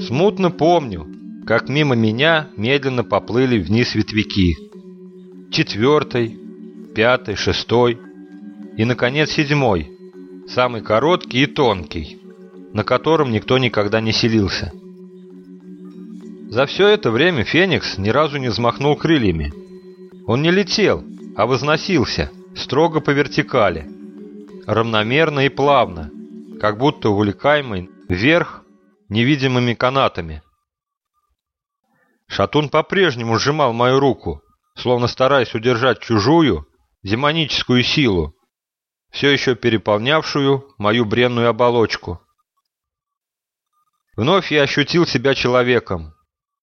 Смутно помню, как мимо меня медленно поплыли вниз ветвяки. Четвертый, пятый, шестой и, наконец, седьмой, самый короткий и тонкий, на котором никто никогда не селился. За все это время Феникс ни разу не взмахнул крыльями. Он не летел, а возносился, строго по вертикали, равномерно и плавно, как будто увлекаемый вверх невидимыми канатами. Шатун по-прежнему сжимал мою руку, словно стараясь удержать чужую, демоническую силу, все еще переполнявшую мою бренную оболочку. Вновь я ощутил себя человеком,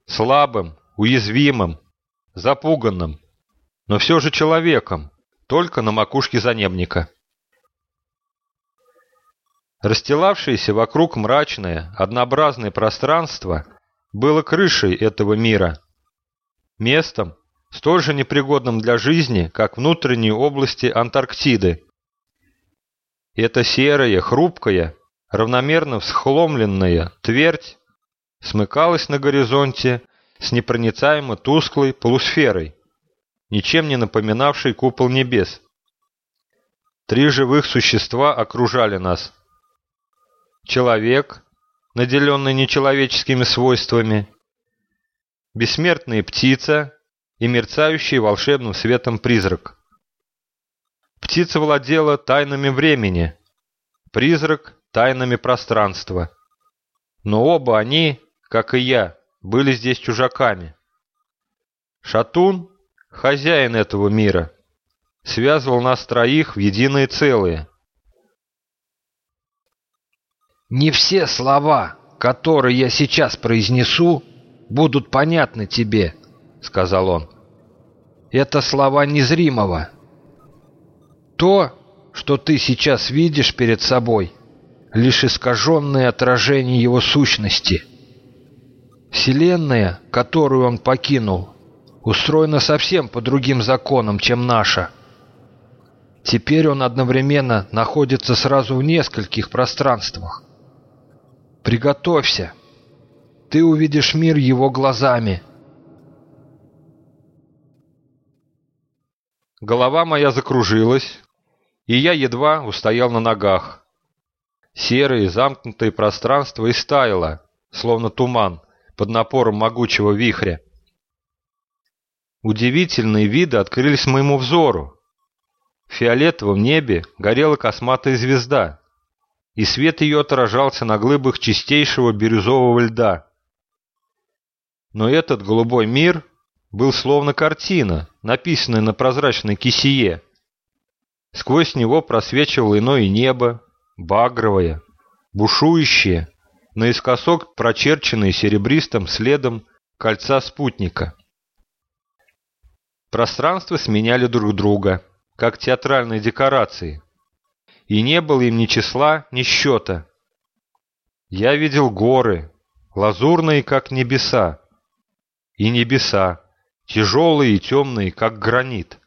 слабым, уязвимым, запуганным, но все же человеком, только на макушке занебника. Расстилавшееся вокруг мрачное, однообразное пространство было крышей этого мира, местом, столь же непригодным для жизни, как внутренние области Антарктиды. Эта серая, хрупкая, равномерно всхломленная твердь смыкалась на горизонте с непроницаемо тусклой полусферой, ничем не напоминавшей купол небес. Три живых существа окружали нас – человек, наделенный нечеловеческими свойствами, бессмертная птица и мерцающий волшебным светом призрак. Птица владела тайнами времени, призрак — тайнами пространства. Но оба они, как и я, были здесь чужаками. Шатун, хозяин этого мира, связывал нас троих в единое целое — Не все слова, которые я сейчас произнесу, будут понятны тебе, сказал он. Это слова незримого. То, что ты сейчас видишь перед собой, лишь искаженное отражение его сущности. Вселенная, которую он покинул, устроена совсем по другим законам, чем наша. Теперь он одновременно находится сразу в нескольких пространствах. Приготовься. Ты увидишь мир его глазами. Голова моя закружилась, и я едва устоял на ногах. Серое замкнутое пространство истаяло, словно туман, под напором могучего вихря. Удивительные виды открылись моему взору. В фиолетовом небе горела косматая звезда и свет ее отражался на глыбах чистейшего бирюзового льда. Но этот голубой мир был словно картина, написанная на прозрачной кисее. Сквозь него просвечивало иное небо, багровое, бушующее, наискосок прочерченное серебристым следом кольца спутника. Пространства сменяли друг друга, как театральные декорации, и не было им ни числа, ни счета. Я видел горы, лазурные, как небеса, и небеса, тяжелые и темные, как гранит.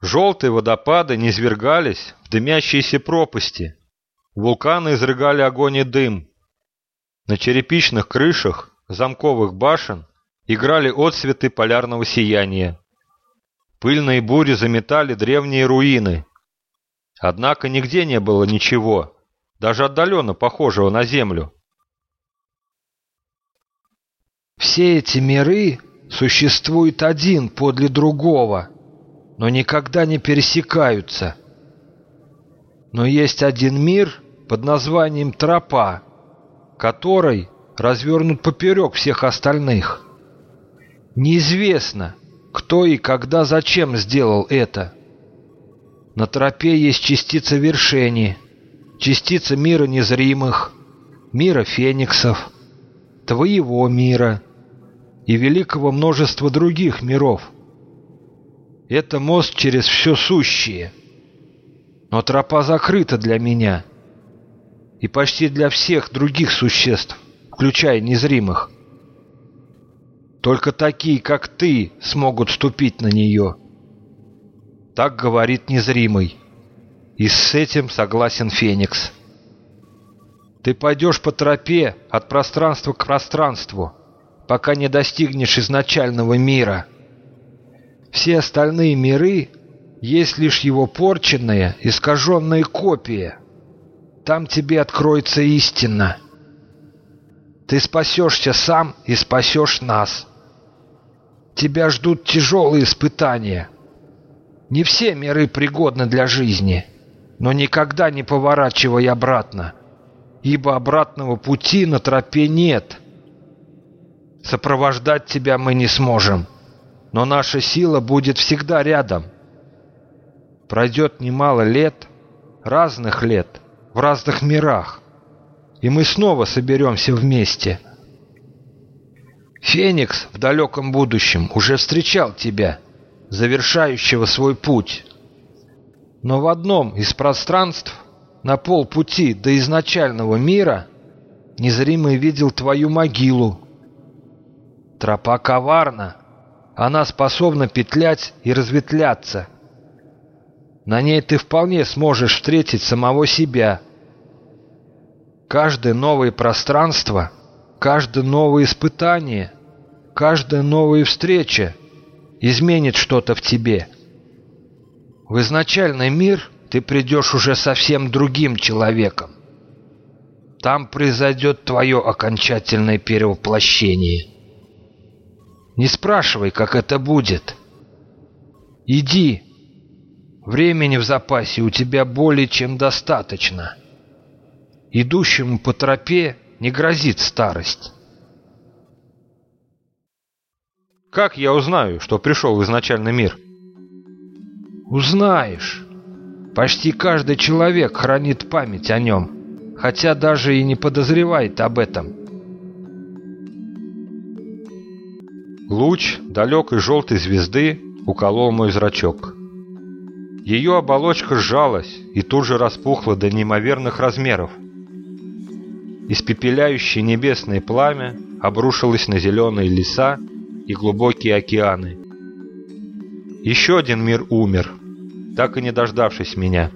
Желтые водопады низвергались в дымящиеся пропасти, вулканы изрыгали огонь и дым. На черепичных крышах замковых башен играли отсветы полярного сияния. Пыльные бури заметали древние руины, Однако нигде не было ничего, даже отдаленно похожего на Землю. Все эти миры существуют один подле другого, но никогда не пересекаются. Но есть один мир под названием Тропа, который развернут поперек всех остальных. Неизвестно, кто и когда зачем сделал это. На тропе есть частица вершения, частица мира незримых, мира фениксов, твоего мира и великого множества других миров. Это мост через все сущее. Но тропа закрыта для меня и почти для всех других существ, включая незримых. Только такие, как ты, смогут ступить на нее. Так говорит незримый. И с этим согласен Феникс. Ты пойдешь по тропе от пространства к пространству, пока не достигнешь изначального мира. Все остальные миры есть лишь его порченная, искаженная копия. Там тебе откроется истина. Ты спасешься сам и спасешь нас. Тебя ждут тяжелые испытания. Не все миры пригодны для жизни, но никогда не поворачивай обратно, ибо обратного пути на тропе нет. Сопровождать тебя мы не сможем, но наша сила будет всегда рядом. Пройдет немало лет, разных лет, в разных мирах, и мы снова соберемся вместе. Феникс в далеком будущем уже встречал тебя, завершающего свой путь. Но в одном из пространств, на полпути до изначального мира, незримый видел твою могилу. Тропа коварна, она способна петлять и разветвляться. На ней ты вполне сможешь встретить самого себя. Каждое новое пространство, каждое новое испытание, каждая новая встреча изменит что-то в тебе. В изначальный мир ты придешь уже совсем другим человеком. Там произойдет твое окончательное перевоплощение. Не спрашивай, как это будет. Иди Времени в запасе у тебя более чем достаточно. Идущему по тропе не грозит старость. Как я узнаю, что пришел в изначальный мир? Узнаешь. Почти каждый человек хранит память о нем, хотя даже и не подозревает об этом. Луч далекой желтой звезды уколол мой зрачок. Ее оболочка сжалась и тут же распухла до неимоверных размеров. Испепеляющее небесное пламя обрушилось на зеленые леса и глубокие океаны. Еще один мир умер, так и не дождавшись меня.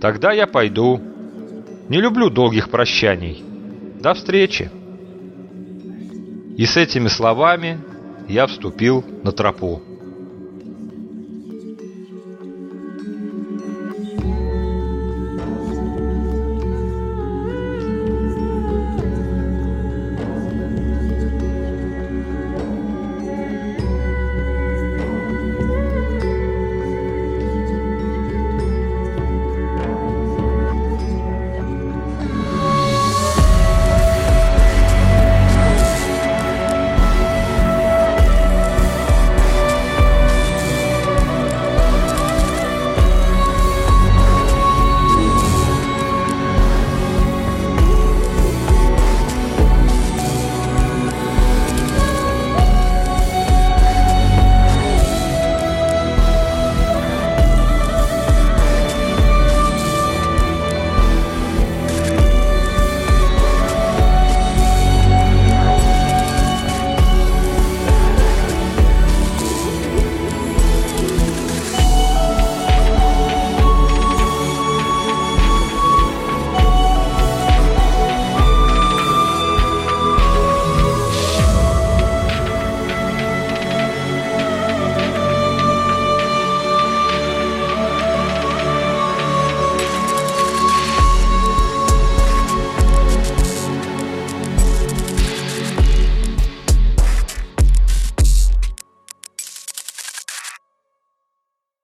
Тогда я пойду. Не люблю долгих прощаний. До встречи. И с этими словами я вступил на тропу.